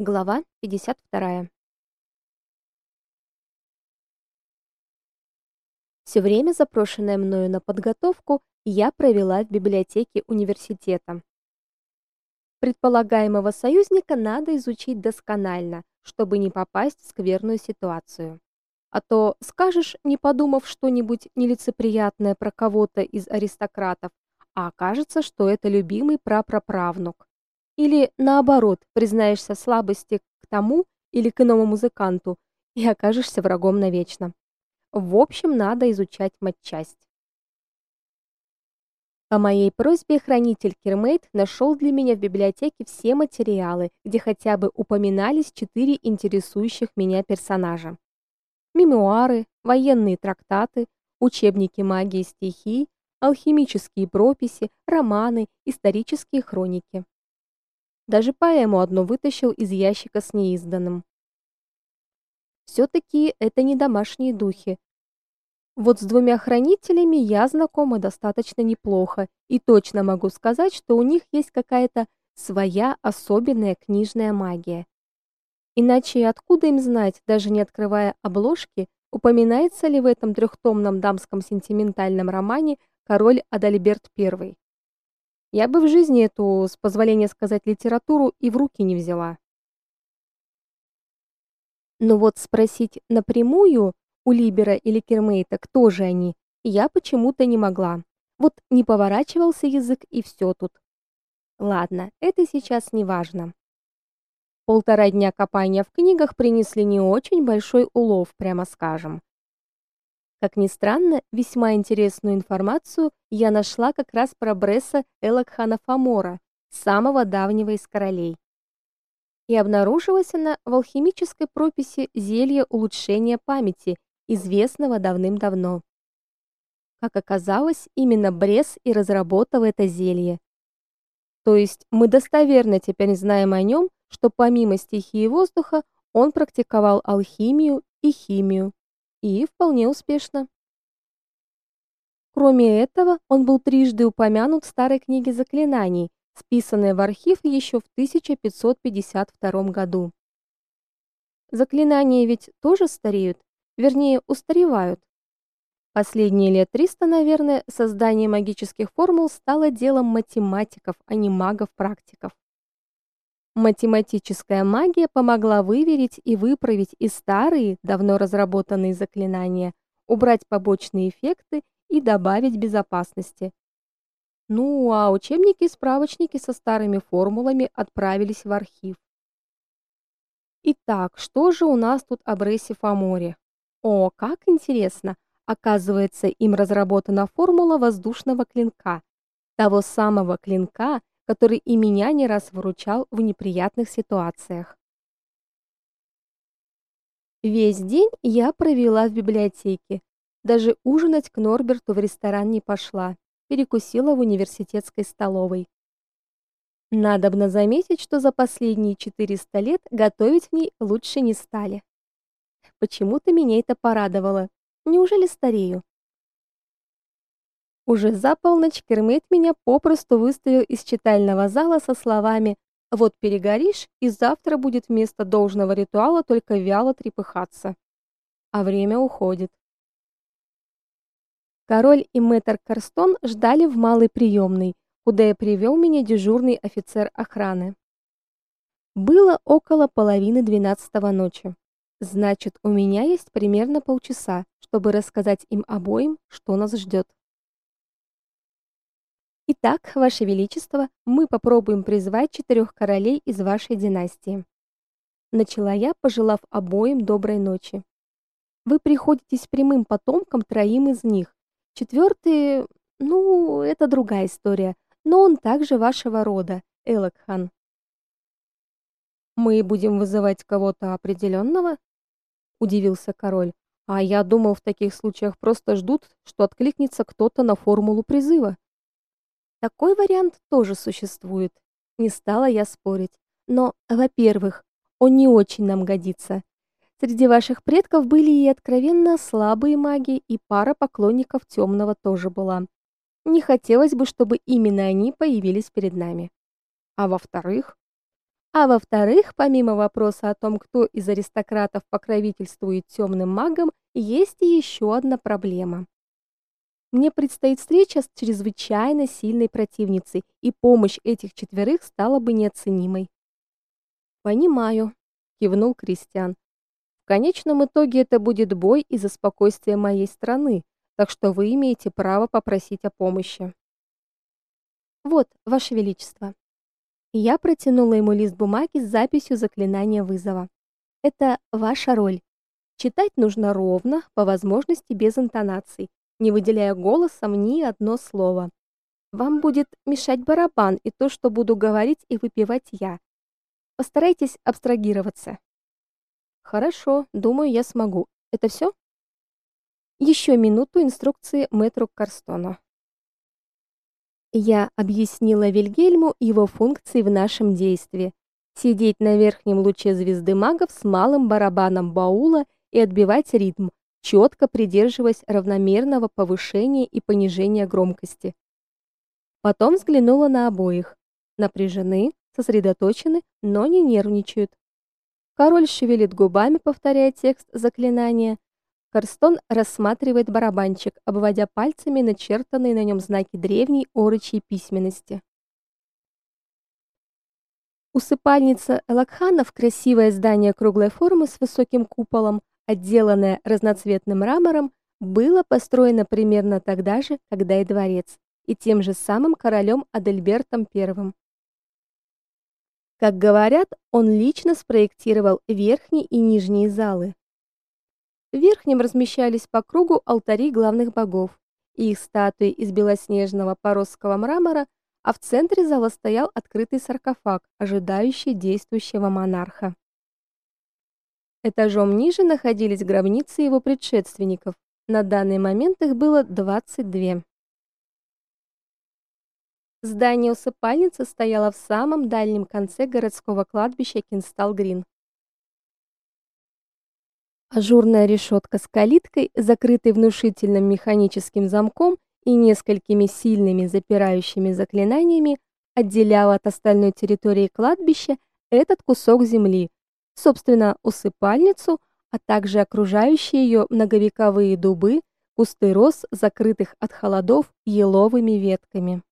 Глава 52. Все время, запрошенное мною на подготовку, я провела в библиотеке университета. Предполагаемого союзника надо изучить досконально, чтобы не попасть в скверную ситуацию. А то скажешь, не подумав что-нибудь нелицеприятное про кого-то из аристократов, а окажется, что это любимый прапраправнук. Или наоборот, признаешься слабости к тому или к иному музыканту и окажешься врагом навечно. В общем, надо изучать матчасть. По моей просьбе хранитель Кермейт нашел для меня в библиотеке все материалы, где хотя бы упоминались четыре интересующих меня персонажа. Мемуары, военные трактаты, учебники магии стихий, алхимические прописи, романы, исторические хроники. Даже поэму одну вытащил из ящика с неизданным. все таки это не домашние духи. Вот с двумя хранителями я знакома достаточно неплохо и точно могу сказать, что у них есть какая-то своя особенная книжная магия. Иначе откуда им знать, даже не открывая обложки, упоминается ли в этом трехтомном дамском сентиментальном романе король Адальберт I? Я бы в жизни эту, с позволения сказать, литературу и в руки не взяла. Но вот спросить напрямую у Либера или Кермейта, кто же они, я почему-то не могла. Вот не поворачивался язык и все тут. Ладно, это сейчас не важно. Полтора дня копания в книгах принесли не очень большой улов, прямо скажем. Как ни странно, весьма интересную информацию я нашла как раз про Бресса Элакхана Фамора, самого давнего из королей. И обнаружилась она в алхимической прописи зелья улучшения памяти, известного давным-давно. Как оказалось, именно Бресс и разработал это зелье. То есть мы достоверно теперь знаем о нем, что помимо стихии воздуха он практиковал алхимию и химию и вполне успешно. Кроме этого, он был трижды упомянут в старой книге заклинаний, списанной в архив еще в 1552 году. Заклинания ведь тоже стареют, вернее, устаревают. Последние лет 300, наверное, создание магических формул стало делом математиков, а не магов-практиков. Математическая магия помогла выверить и выправить и старые, давно разработанные заклинания, убрать побочные эффекты и добавить безопасности. Ну, а учебники и справочники со старыми формулами отправились в архив. Итак, что же у нас тут об Рессе Фаморе? О, как интересно! Оказывается, им разработана формула воздушного клинка, того самого клинка, который и меня не раз выручал в неприятных ситуациях. Весь день я провела в библиотеке. Даже ужинать к Норберту в ресторан не пошла. Перекусила в университетской столовой. Надобно заметить, что за последние 400 лет готовить в ней лучше не стали. Почему-то меня это порадовало. Неужели старею? Уже за полночь Кермит меня попросту выставил из читального зала со словами: "Вот перегоришь, и завтра будет вместо должного ритуала только вяло трепыхаться". А время уходит. Король и мэтр Карстон ждали в малой приемной, куда и привел меня дежурный офицер охраны. Было около половины двенадцатого ночи. Значит, у меня есть примерно полчаса, чтобы рассказать им обоим, что нас ждет. Итак, ваше величество, мы попробуем призвать четырех королей из вашей династии. Начала я, пожелав обоим доброй ночи. Вы приходитесь прямым потомкам троим из них. Четвертый, ну, это другая история, но он также вашего рода, Элакхан. Мы будем вызывать кого-то определенного? удивился король. А я думал, в таких случаях просто ждут, что откликнется кто-то на формулу призыва. Такой вариант тоже существует. Не стала я спорить. Но, во-первых, он не очень нам годится. Среди ваших предков были и откровенно слабые маги, и пара поклонников темного тоже была. Не хотелось бы, чтобы именно они появились перед нами. А во-вторых, А во-вторых, помимо вопроса о том, кто из аристократов покровительствует темным магам, есть и еще одна проблема. Мне предстоит встреча с чрезвычайно сильной противницей, и помощь этих четверых стала бы неоценимой. Понимаю, кивнул Кристиан. В конечном итоге это будет бой из-за спокойствия моей страны, так что вы имеете право попросить о помощи. Вот, ваше величество. Я протянула ему лист бумаги с записью заклинания вызова. Это ваша роль. Читать нужно ровно, по возможности без интонаций, не выделяя голосом ни одно слово. Вам будет мешать барабан и то, что буду говорить и выпивать я. Постарайтесь абстрагироваться. Хорошо, думаю, я смогу. Это все? Еще минуту инструкции мэтру Карстону. Я объяснила Вильгельму его функции в нашем действии. Сидеть на верхнем луче звезды магов с малым барабаном баула и отбивать ритм, четко придерживаясь равномерного повышения и понижения громкости. Потом взглянула на обоих. Напряжены, сосредоточены, но не нервничают. Король шевелит губами, повторяя текст заклинания. Карстон рассматривает барабанчик, обводя пальцами начертанные на нем знаки древней орочьей письменности. Усыпальница Элакханов, красивое здание круглой формы с высоким куполом, отделанное разноцветным мрамором, было построено примерно тогда же, когда и дворец, и тем же самым королем Адельбертом I. Как говорят, он лично спроектировал верхние и нижние залы. В верхнем размещались по кругу алтари главных богов и их статуи из белоснежного поросского мрамора, а в центре зала стоял открытый саркофаг, ожидающий действующего монарха. Этажом ниже находились гробницы его предшественников. На данный момент их было 22. Здание усыпальницы стояло в самом дальнем конце городского кладбища Кинстал-Грин. Ажурная решетка с калиткой, закрытой внушительным механическим замком и несколькими сильными запирающими заклинаниями, отделяла от остальной территории кладбища этот кусок земли, собственно, усыпальницу, а также окружающие ее многовековые дубы, кусты роз, закрытых от холодов еловыми ветками.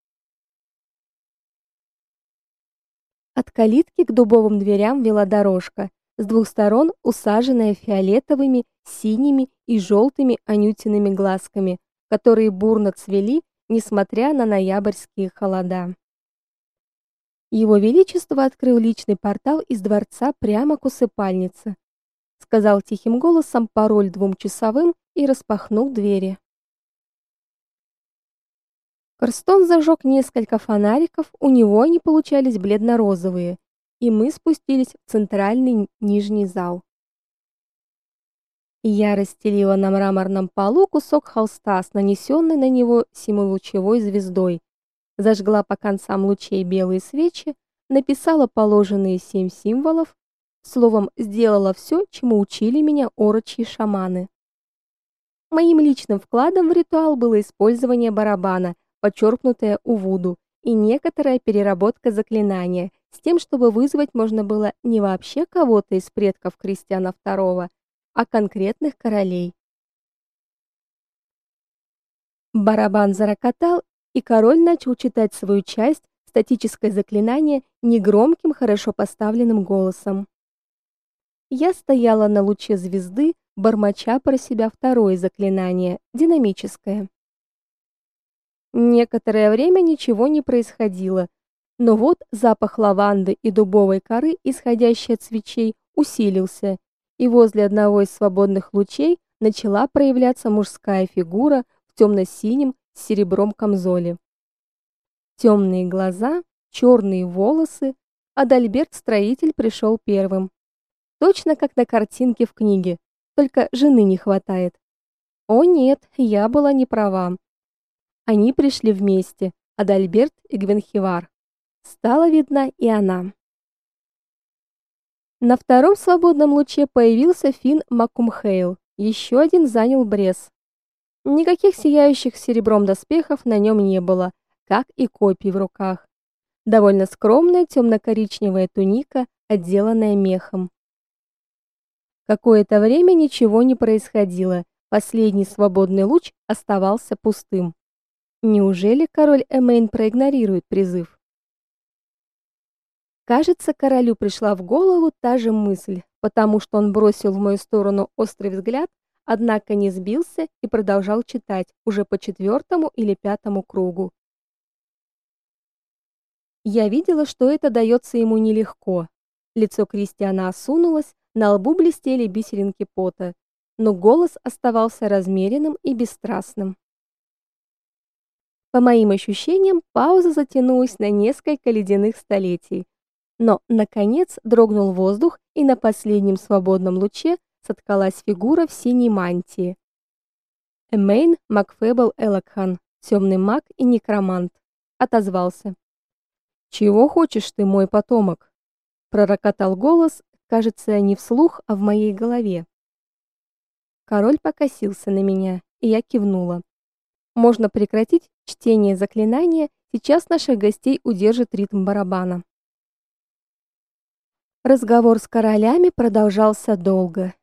От калитки к дубовым дверям вела дорожка, с двух сторон усаженная фиолетовыми, синими и желтыми анютиными глазками, которые бурно цвели, несмотря на ноябрьские холода. Его величество открыл личный портал из дворца прямо к усыпальнице, сказал тихим голосом пароль двум часовым и распахнул двери. Карстон зажег несколько фонариков, у него они получались бледно-розовые, и мы спустились в центральный нижний зал. Я расстелила на мраморном полу кусок холста с нанесенной на него семилучевой звездой, зажгла по концам лучей белые свечи, написала положенные семь символов, словом, сделала все, чему учили меня орочьи шаманы. Моим личным вкладом в ритуал было использование барабана – подчеркнутая увуду, и некоторая переработка заклинания, с тем, чтобы вызвать можно было не вообще кого-то из предков Кристиана II, а конкретных королей. Барабан зарокотал, и король начал читать свою часть, статическое заклинание, негромким, хорошо поставленным голосом. Я стояла на луче звезды, бормоча про себя второе заклинание, динамическое. Некоторое время ничего не происходило, но вот запах лаванды и дубовой коры, исходящий от свечей, усилился, и возле одного из свободных лучей начала проявляться мужская фигура в темно синем с серебром камзоле. Темные глаза, черные волосы, Адальберт строитель пришел первым. Точно как на картинке в книге, только жены не хватает. О нет, я была не права. Они пришли вместе, Адальберт и Гвенхивар. Стала видна и она. На втором свободном луче появился Фин Макумхейл. Еще один занял Брес. Никаких сияющих серебром доспехов на нем не было, как и копий в руках. Довольно скромная темно коричневая туника, отделанная мехом. Какое-то время ничего не происходило. Последний свободный луч оставался пустым. Неужели король Эмейн проигнорирует призыв? Кажется, королю пришла в голову та же мысль, потому что он бросил в мою сторону острый взгляд, однако не сбился и продолжал читать уже по четвертому или пятому кругу. Я видела, что это дается ему нелегко. Лицо Кристиана осунулось, на лбу блестели бисеринки пота, но голос оставался размеренным и бесстрастным. По моим ощущениям, пауза затянулась на несколько ледяных столетий. Но наконец дрогнул воздух, и на последнем свободном луче соткалась фигура в синей мантии. Эмейн Макфебл Элакхан, темный маг и некромант, отозвался. Чего хочешь ты, мой потомок? пророкотал голос, кажется, не вслух, а в моей голове. Король покосился на меня, и я кивнула. Можно прекратить чтение заклинания, сейчас наших гостей удержит ритм барабана. Разговор с королями продолжался долго.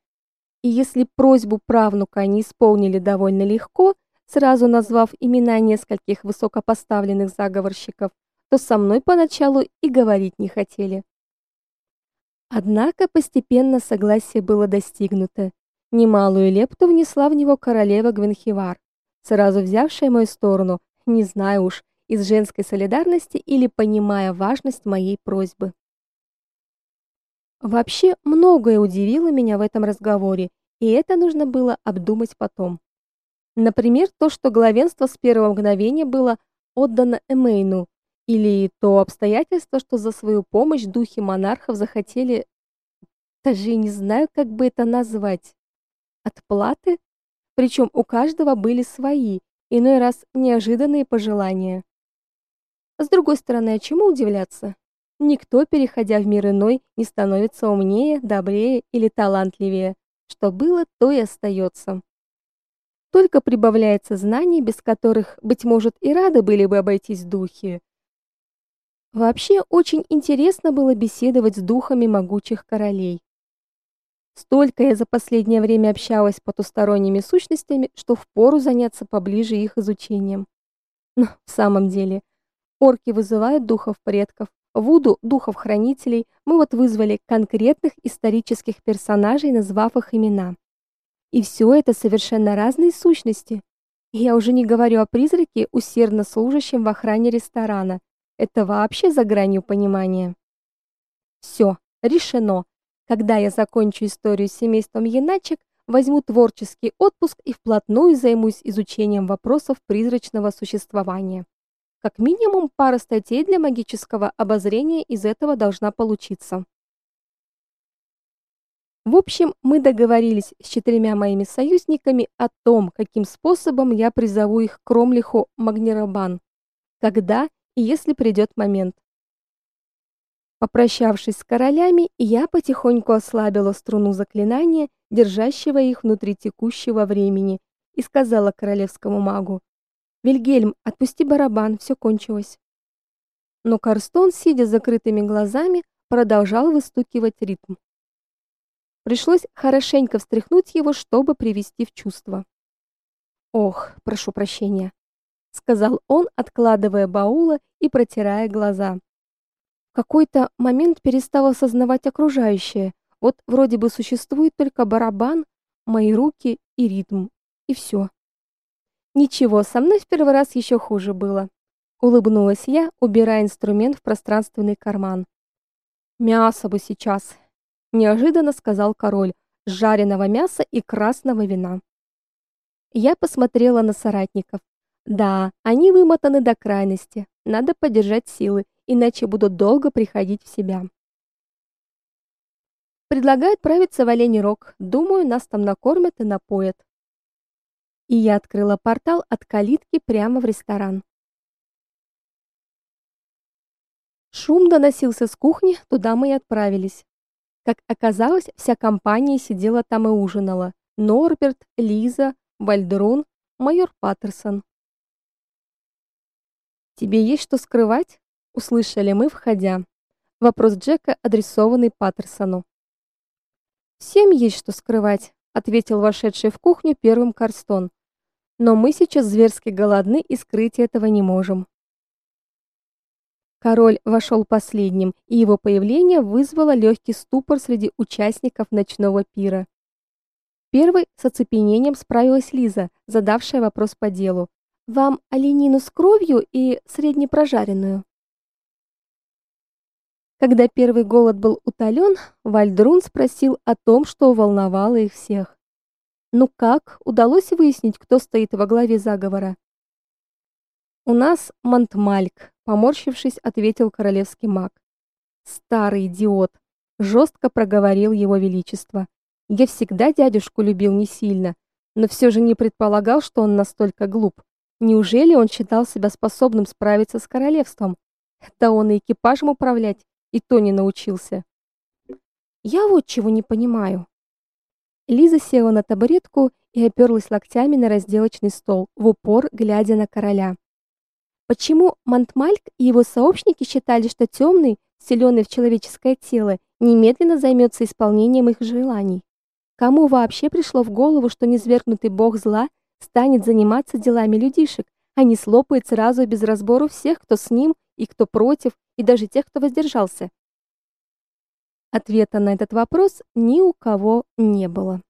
И если просьбу правнука они исполнили довольно легко, сразу назвав имена нескольких высокопоставленных заговорщиков, то со мной поначалу и говорить не хотели. Однако постепенно согласие было достигнуто. Немалую лепту внесла в него королева Гвенхивар, сразу взявшая мою сторону, не знаю уж, из женской солидарности или понимая важность моей просьбы. Вообще, многое удивило меня в этом разговоре, и это нужно было обдумать потом. Например, то, что главенство с первого мгновения было отдано Эмейну, или то обстоятельство, что за свою помощь духи монархов захотели даже не знаю, как бы это назвать. Отплаты? Причем у каждого были свои, иной раз неожиданные пожелания. С другой стороны, а чему удивляться? Никто, переходя в мир иной, не становится умнее, добрее или талантливее. Что было, то и остается. Только прибавляется знаний, без которых, быть может, и рады были бы обойтись духи. Вообще, очень интересно было беседовать с духами могучих королей. Столько я за последнее время общалась с потусторонними сущностями, что впору заняться поближе их изучением. Но в самом деле, орки вызывают духов предков, вуду духов хранителей. Мы вот вызвали конкретных исторических персонажей, назвав их имена. И все это совершенно разные сущности. Я уже не говорю о призраке, усердно служащем в охране ресторана. Это вообще за гранью понимания. Все, решено. Когда я закончу историю с семейством Яначек, возьму творческий отпуск и вплотную займусь изучением вопросов призрачного существования. Как минимум пара статей для магического обозрения из этого должна получиться. В общем, мы договорились с четырьмя моими союзниками о том, каким способом я призову их к Кромлиху Магнирабан, когда и если придет момент. Попрощавшись с королями, я потихоньку ослабила струну заклинания, держащего их внутри текущего времени, и сказала королевскому магу: "Вильгельм, отпусти барабан, все кончилось". Но Карстон, сидя с закрытыми глазами, продолжал выстукивать ритм. Пришлось хорошенько встряхнуть его, чтобы привести в чувство. "Ох, прошу прощения", сказал он, откладывая баула и протирая глаза какой-то момент перестал осознавать окружающее. Вот вроде бы существует только барабан, мои руки и ритм, и все. Ничего, со мной в первый раз еще хуже было. Улыбнулась я, убирая инструмент в пространственный карман. Мясо бы сейчас, неожиданно сказал король, жареного мяса и красного вина. Я посмотрела на соратников. Да, они вымотаны до крайности. Надо поддержать силы иначе буду долго приходить в себя. Предлагаю отправиться в Оленей Рог. Думаю, нас там накормят и напоят. И я открыла портал от калитки прямо в ресторан. Шум доносился с кухни, туда мы и отправились. Как оказалось, вся компания сидела там и ужинала. Норберт, Лиза, Вальдрун, майор Паттерсон. Тебе есть что скрывать? услышали мы, входя. Вопрос Джека, адресованный Паттерсону. Всем есть что скрывать, ответил вошедший в кухню первым Карстон. Но мы сейчас зверски голодны и скрыть этого не можем. Король вошел последним, и его появление вызвало легкий ступор среди участников ночного пира. Первой с оцепенением справилась Лиза, задавшая вопрос по делу. Вам оленину с кровью и среднепрожаренную. Когда первый голод был утолен, Вальдрун спросил о том, что волновало их всех. Ну как, удалось выяснить, кто стоит во главе заговора? У нас Монтмальк, поморщившись, ответил королевский маг. Старый идиот, жестко проговорил его величество. Я всегда дядюшку любил не сильно, но все же не предполагал, что он настолько глуп. Неужели он считал себя способным справиться с королевством? Да он и экипажем управлять и то не научился. Я вот чего не понимаю. Лиза села на табуретку и оперлась локтями на разделочный стол, в упор глядя на короля. Почему Монтмальк и его сообщники считали, что темный, вселенный в человеческое тело, немедленно займется исполнением их желаний? Кому вообще пришло в голову, что низвергнутый бог зла станет заниматься делами людишек, а не слопает сразу без разбору всех, кто с ним и кто против, и даже тех, кто воздержался? Ответа на этот вопрос ни у кого не было.